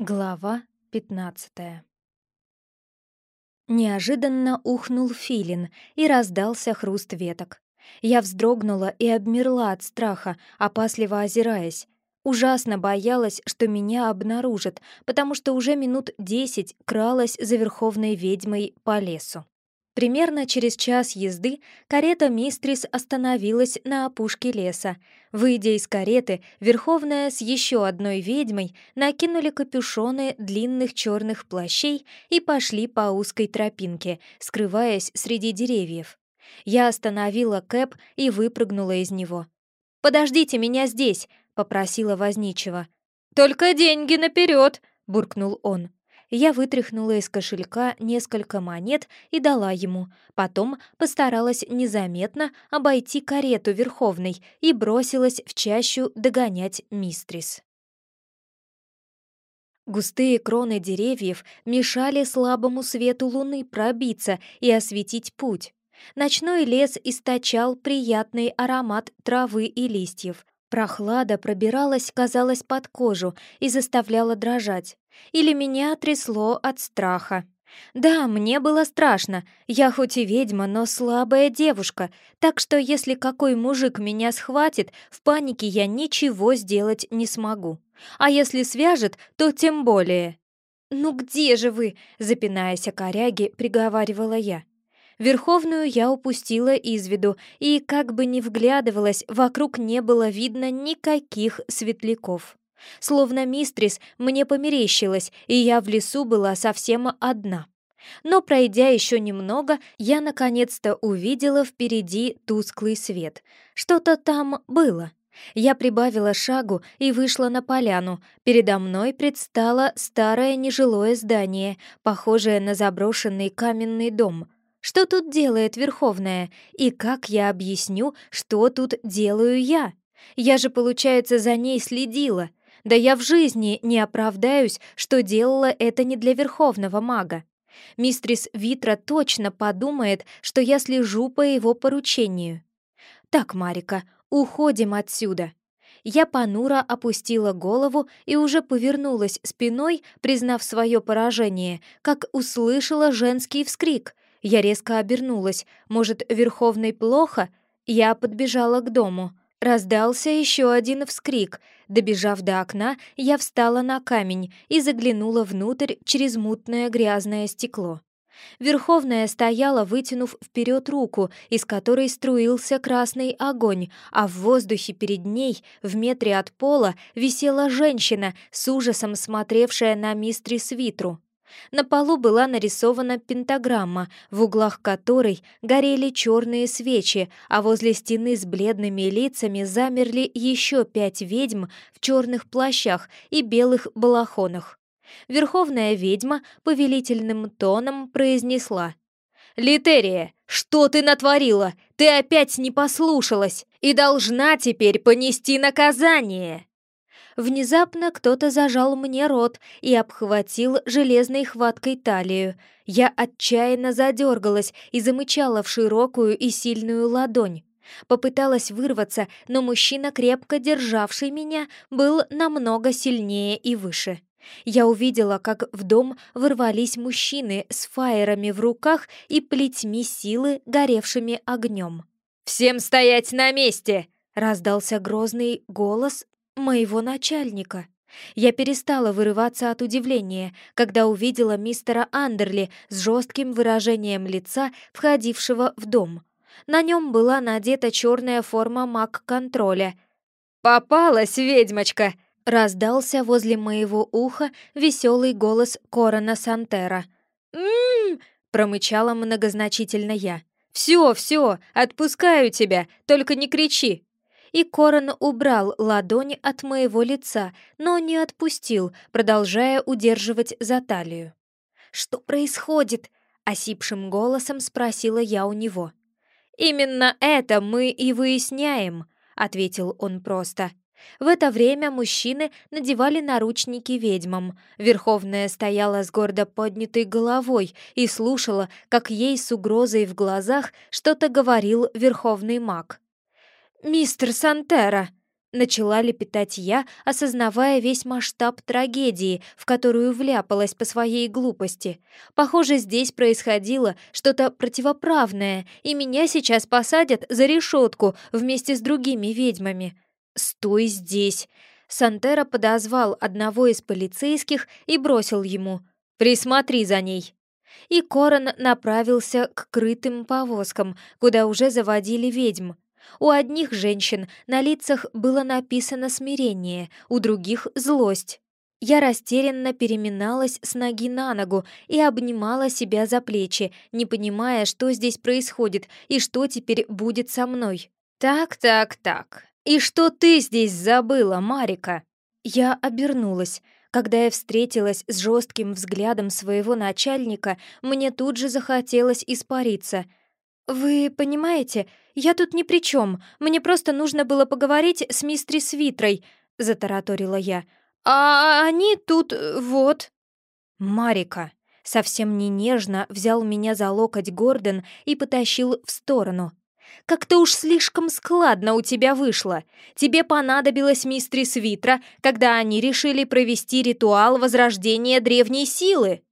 Глава пятнадцатая Неожиданно ухнул филин, и раздался хруст веток. Я вздрогнула и обмерла от страха, опасливо озираясь. Ужасно боялась, что меня обнаружат, потому что уже минут десять кралась за верховной ведьмой по лесу. Примерно через час езды карета Мистрис остановилась на опушке леса. Выйдя из кареты, Верховная с еще одной ведьмой накинули капюшоны длинных черных плащей и пошли по узкой тропинке, скрываясь среди деревьев. Я остановила Кэп и выпрыгнула из него. «Подождите меня здесь!» — попросила возничего. «Только деньги наперед!» — буркнул он. Я вытряхнула из кошелька несколько монет и дала ему. Потом постаралась незаметно обойти карету Верховной и бросилась в чащу догонять мистрис. Густые кроны деревьев мешали слабому свету луны пробиться и осветить путь. Ночной лес источал приятный аромат травы и листьев. Прохлада пробиралась, казалось, под кожу и заставляла дрожать. Или меня трясло от страха. Да, мне было страшно. Я хоть и ведьма, но слабая девушка, так что если какой мужик меня схватит, в панике я ничего сделать не смогу. А если свяжет, то тем более. «Ну где же вы?» — запинаясь о коряге, приговаривала я. Верховную я упустила из виду, и, как бы ни вглядывалась, вокруг не было видно никаких светляков. Словно мистрис мне померещилась, и я в лесу была совсем одна. Но, пройдя еще немного, я наконец-то увидела впереди тусклый свет. Что-то там было. Я прибавила шагу и вышла на поляну. Передо мной предстало старое нежилое здание, похожее на заброшенный каменный дом. Что тут делает Верховная? И как я объясню, что тут делаю я? Я же, получается, за ней следила. Да я в жизни не оправдаюсь, что делала это не для верховного мага. Мистрис Витра точно подумает, что я слежу по его поручению. Так, Марика, уходим отсюда. Я понуро опустила голову и уже повернулась спиной, признав свое поражение, как услышала женский вскрик. Я резко обернулась. Может, Верховный плохо? Я подбежала к дому. Раздался еще один вскрик. Добежав до окна, я встала на камень и заглянула внутрь через мутное грязное стекло. Верховная стояла, вытянув вперед руку, из которой струился красный огонь, а в воздухе перед ней, в метре от пола, висела женщина, с ужасом смотревшая на мистри Свитру. На полу была нарисована пентаграмма, в углах которой горели черные свечи, а возле стены с бледными лицами замерли еще пять ведьм в черных плащах и белых балахонах. Верховная ведьма повелительным тоном произнесла. «Литерия, что ты натворила? Ты опять не послушалась и должна теперь понести наказание!» Внезапно кто-то зажал мне рот и обхватил железной хваткой талию. Я отчаянно задергалась и замычала в широкую и сильную ладонь. Попыталась вырваться, но мужчина, крепко державший меня, был намного сильнее и выше. Я увидела, как в дом ворвались мужчины с фаерами в руках и плетьми силы, горевшими огнем. «Всем стоять на месте!» — раздался грозный голос моего начальника. Я перестала вырываться от удивления, когда увидела мистера Андерли с жестким выражением лица, входившего в дом. На нем была надета черная форма маг-контроля. «Попалась, ведьмочка!» — раздался возле моего уха веселый голос Корона Сантера. «М-м-м!» промычала многозначительно я. «Все, все, отпускаю тебя, только не кричи!» И Корон убрал ладони от моего лица, но не отпустил, продолжая удерживать за талию. «Что происходит?» — осипшим голосом спросила я у него. «Именно это мы и выясняем», — ответил он просто. В это время мужчины надевали наручники ведьмам. Верховная стояла с гордо поднятой головой и слушала, как ей с угрозой в глазах что-то говорил верховный маг. «Мистер Сантера!» Начала лепетать я, осознавая весь масштаб трагедии, в которую вляпалась по своей глупости. Похоже, здесь происходило что-то противоправное, и меня сейчас посадят за решетку вместе с другими ведьмами. «Стой здесь!» Сантера подозвал одного из полицейских и бросил ему «Присмотри за ней!» И Корон направился к крытым повозкам, куда уже заводили ведьм. У одних женщин на лицах было написано смирение, у других — злость. Я растерянно переминалась с ноги на ногу и обнимала себя за плечи, не понимая, что здесь происходит и что теперь будет со мной. «Так, так, так. И что ты здесь забыла, Марика?» Я обернулась. Когда я встретилась с жестким взглядом своего начальника, мне тут же захотелось испариться — «Вы понимаете, я тут ни при чем. Мне просто нужно было поговорить с мистрис Витрой», — затараторила я. «А они тут вот...» «Марика», — совсем не нежно взял меня за локоть Гордон и потащил в сторону. «Как-то уж слишком складно у тебя вышло. Тебе понадобилась мистрис Витра, когда они решили провести ритуал возрождения древней силы».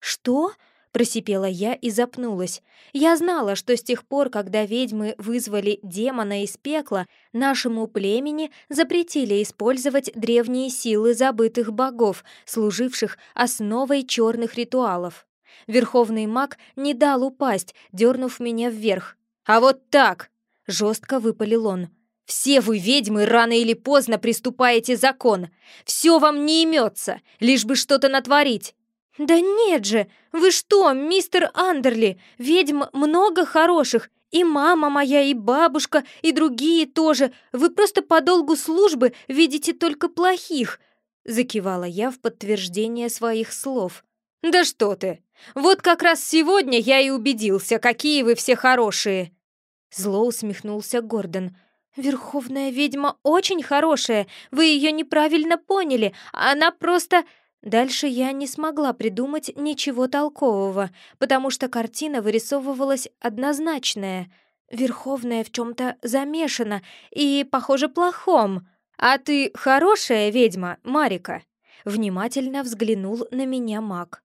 «Что?» Просипела я и запнулась. Я знала, что с тех пор, когда ведьмы вызвали демона из пекла, нашему племени запретили использовать древние силы забытых богов, служивших основой черных ритуалов. Верховный маг не дал упасть, дернув меня вверх. «А вот так!» — жестко выпалил он. «Все вы, ведьмы, рано или поздно приступаете закон. Все вам не имется, лишь бы что-то натворить. «Да нет же! Вы что, мистер Андерли? Ведьм много хороших. И мама моя, и бабушка, и другие тоже. Вы просто по долгу службы видите только плохих!» Закивала я в подтверждение своих слов. «Да что ты! Вот как раз сегодня я и убедился, какие вы все хорошие!» Зло усмехнулся Гордон. «Верховная ведьма очень хорошая. Вы ее неправильно поняли. Она просто...» Дальше я не смогла придумать ничего толкового, потому что картина вырисовывалась однозначная. Верховная в чем-то замешана и, похоже, плохом. «А ты хорошая ведьма, Марика?» Внимательно взглянул на меня маг.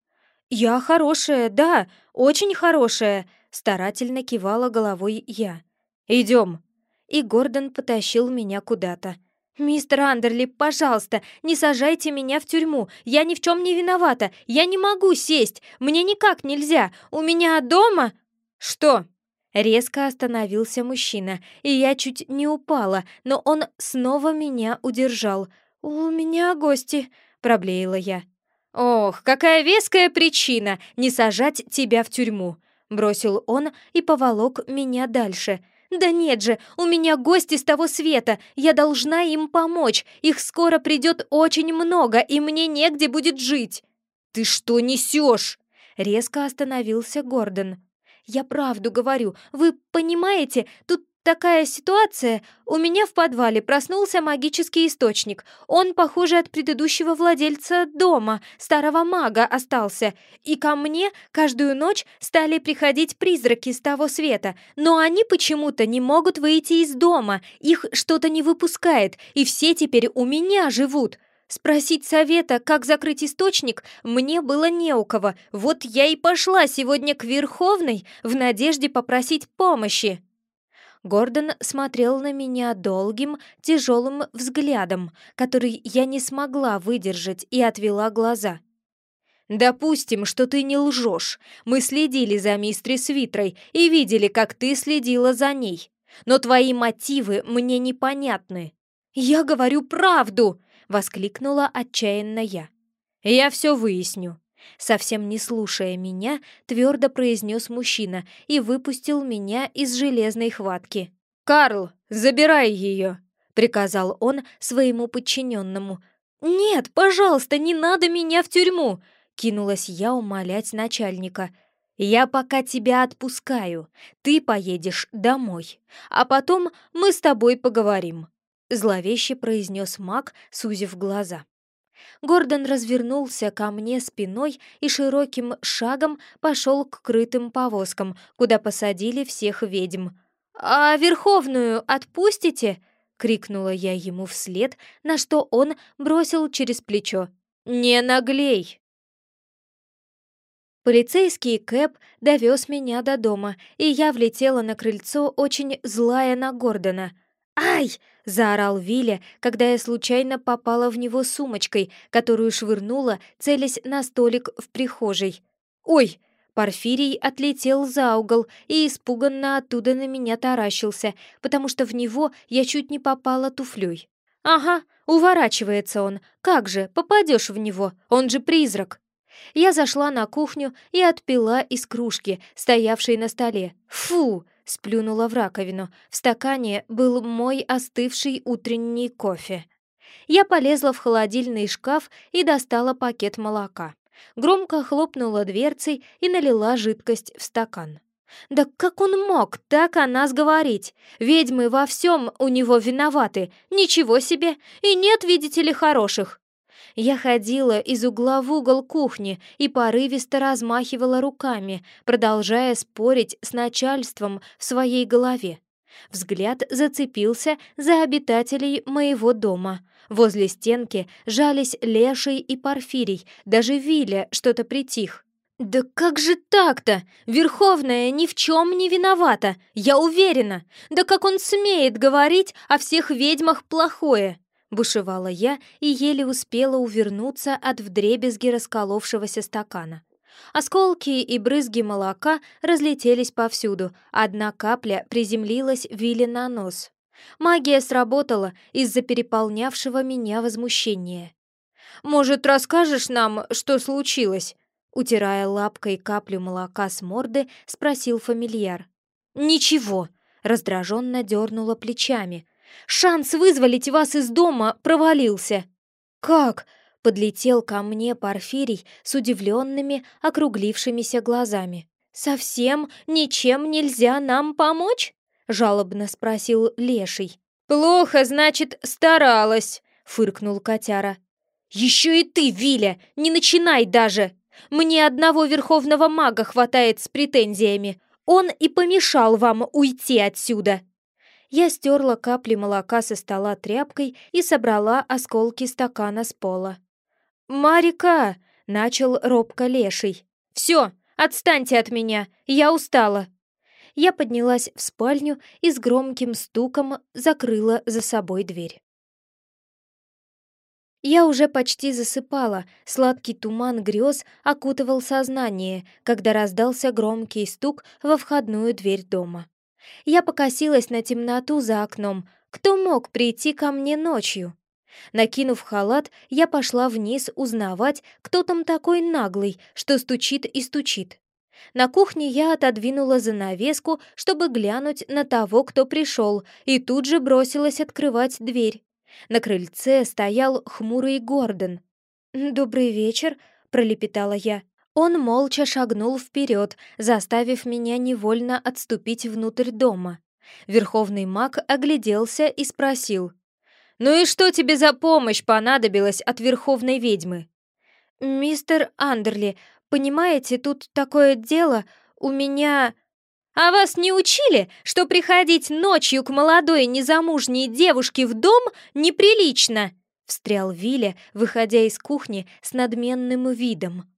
«Я хорошая, да, очень хорошая», — старательно кивала головой я. «Идем». И Гордон потащил меня куда-то. «Мистер Андерли, пожалуйста, не сажайте меня в тюрьму. Я ни в чем не виновата. Я не могу сесть. Мне никак нельзя. У меня дома...» «Что?» Резко остановился мужчина, и я чуть не упала, но он снова меня удержал. «У меня гости», — проблеяла я. «Ох, какая веская причина не сажать тебя в тюрьму!» Бросил он и поволок меня дальше — «Да нет же, у меня гости с того света, я должна им помочь, их скоро придет очень много, и мне негде будет жить». «Ты что несешь?» Резко остановился Гордон. «Я правду говорю, вы понимаете, тут Такая ситуация. У меня в подвале проснулся магический источник. Он, похоже, от предыдущего владельца дома, старого мага, остался. И ко мне каждую ночь стали приходить призраки с того света. Но они почему-то не могут выйти из дома. Их что-то не выпускает, и все теперь у меня живут. Спросить совета, как закрыть источник, мне было не у кого. Вот я и пошла сегодня к Верховной в надежде попросить помощи. Гордон смотрел на меня долгим, тяжелым взглядом, который я не смогла выдержать и отвела глаза. «Допустим, что ты не лжешь. Мы следили за мистрис Витрой и видели, как ты следила за ней. Но твои мотивы мне непонятны». «Я говорю правду!» — воскликнула отчаянно я. «Я все выясню. Совсем не слушая меня, твердо произнес мужчина и выпустил меня из железной хватки. «Карл, забирай ее!» — приказал он своему подчиненному. «Нет, пожалуйста, не надо меня в тюрьму!» — кинулась я умолять начальника. «Я пока тебя отпускаю. Ты поедешь домой. А потом мы с тобой поговорим», — зловеще произнес маг, сузив глаза. Гордон развернулся ко мне спиной и широким шагом пошел к крытым повозкам, куда посадили всех ведьм. «А Верховную отпустите?» — крикнула я ему вслед, на что он бросил через плечо. «Не наглей!» Полицейский Кэп довез меня до дома, и я влетела на крыльцо, очень злая на Гордона. «Ай!» — заорал Вилли, когда я случайно попала в него сумочкой, которую швырнула, целясь на столик в прихожей. «Ой!» Порфирий отлетел за угол и испуганно оттуда на меня таращился, потому что в него я чуть не попала туфлей. «Ага, уворачивается он. Как же, попадешь в него, он же призрак!» Я зашла на кухню и отпила из кружки, стоявшей на столе. «Фу!» — сплюнула в раковину. В стакане был мой остывший утренний кофе. Я полезла в холодильный шкаф и достала пакет молока. Громко хлопнула дверцей и налила жидкость в стакан. «Да как он мог так о нас говорить? Ведьмы во всем у него виноваты. Ничего себе! И нет, видите ли, хороших!» Я ходила из угла в угол кухни и порывисто размахивала руками, продолжая спорить с начальством в своей голове. Взгляд зацепился за обитателей моего дома. Возле стенки жались Леший и Порфирий, даже Виля что-то притих. «Да как же так-то? Верховная ни в чем не виновата, я уверена! Да как он смеет говорить о всех ведьмах плохое!» Бушевала я и еле успела увернуться от вдребезги расколовшегося стакана. Осколки и брызги молока разлетелись повсюду, одна капля приземлилась Вилли на нос. Магия сработала из-за переполнявшего меня возмущения. «Может, расскажешь нам, что случилось?» Утирая лапкой каплю молока с морды, спросил фамильяр. «Ничего», — раздраженно дернула плечами, Шанс вызволить вас из дома провалился». «Как?» — подлетел ко мне Порфирий с удивленными, округлившимися глазами. «Совсем ничем нельзя нам помочь?» — жалобно спросил Леший. «Плохо, значит, старалась», — фыркнул котяра. «Еще и ты, Виля, не начинай даже! Мне одного верховного мага хватает с претензиями. Он и помешал вам уйти отсюда!» Я стерла капли молока со стола тряпкой и собрала осколки стакана с пола. «Марика!» — начал робко леший. «Все, отстаньте от меня, я устала!» Я поднялась в спальню и с громким стуком закрыла за собой дверь. Я уже почти засыпала, сладкий туман грез окутывал сознание, когда раздался громкий стук во входную дверь дома. Я покосилась на темноту за окном. Кто мог прийти ко мне ночью? Накинув халат, я пошла вниз узнавать, кто там такой наглый, что стучит и стучит. На кухне я отодвинула занавеску, чтобы глянуть на того, кто пришел, и тут же бросилась открывать дверь. На крыльце стоял хмурый Гордон. «Добрый вечер», — пролепетала я. Он молча шагнул вперед, заставив меня невольно отступить внутрь дома. Верховный маг огляделся и спросил. «Ну и что тебе за помощь понадобилась от Верховной ведьмы?» «Мистер Андерли, понимаете, тут такое дело, у меня...» «А вас не учили, что приходить ночью к молодой незамужней девушке в дом неприлично?» — встрял Вилля, выходя из кухни с надменным видом.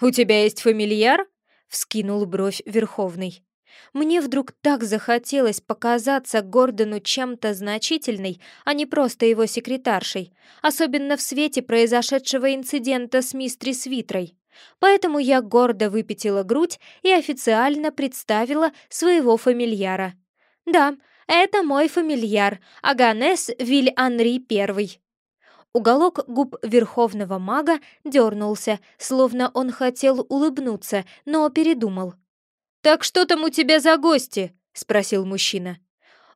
«У тебя есть фамильяр?» — вскинул бровь Верховный. Мне вдруг так захотелось показаться Гордону чем-то значительной, а не просто его секретаршей, особенно в свете произошедшего инцидента с мистри Свитрой. Поэтому я гордо выпятила грудь и официально представила своего фамильяра. «Да, это мой фамильяр, Аганес Виль-Анри Первый». Уголок губ верховного мага дернулся, словно он хотел улыбнуться, но передумал. «Так что там у тебя за гости?» — спросил мужчина.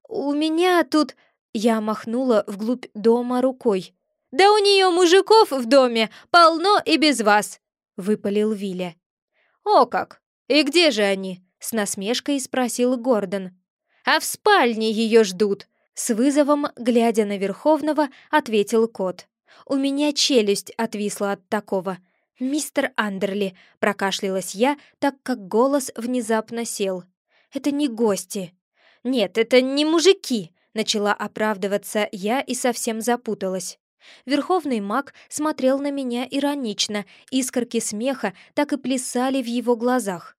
«У меня тут...» — я махнула вглубь дома рукой. «Да у нее мужиков в доме полно и без вас!» — выпалил Виля. «О как! И где же они?» — с насмешкой спросил Гордон. «А в спальне ее ждут!» С вызовом, глядя на Верховного, ответил кот. «У меня челюсть отвисла от такого». «Мистер Андерли», — прокашлялась я, так как голос внезапно сел. «Это не гости». «Нет, это не мужики», — Начала оправдываться я и совсем запуталась. Верховный маг смотрел на меня иронично, искорки смеха так и плясали в его глазах.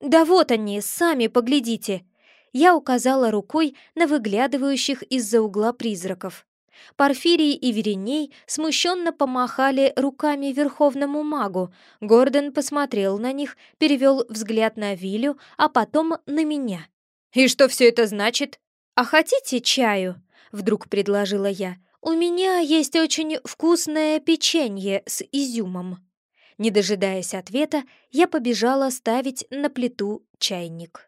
«Да вот они, сами поглядите!» Я указала рукой на выглядывающих из-за угла призраков. Порфирий и Вереней смущенно помахали руками верховному магу. Гордон посмотрел на них, перевел взгляд на Вилю, а потом на меня. «И что все это значит?» «А хотите чаю?» — вдруг предложила я. «У меня есть очень вкусное печенье с изюмом». Не дожидаясь ответа, я побежала ставить на плиту чайник.